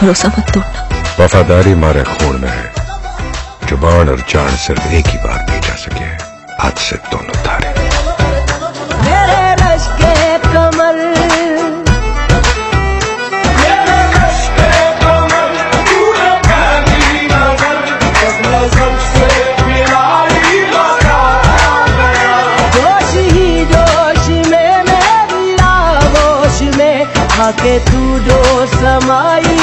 भरोसा मत तोड़ना। वफादारी हमारे खून में है। ज़ुबान और जान सिर्फ़ एक ही बार नहीं जा सके हाथ से दोनों धारे मेरे रश के कमल जोश ही में मेरी में आके तू जो समाई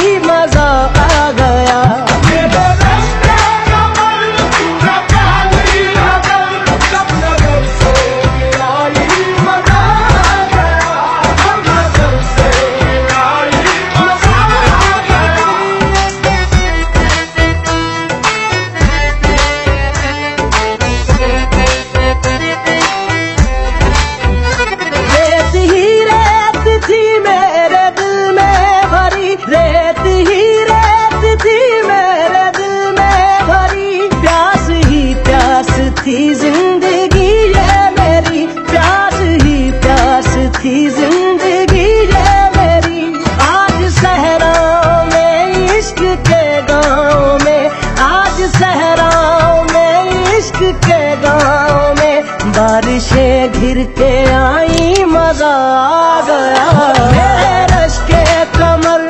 बारिशें घिर के आई मज़ा आ गया। मेरे रश के कमर।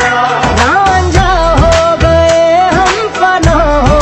रांझा हो गए हम फना हो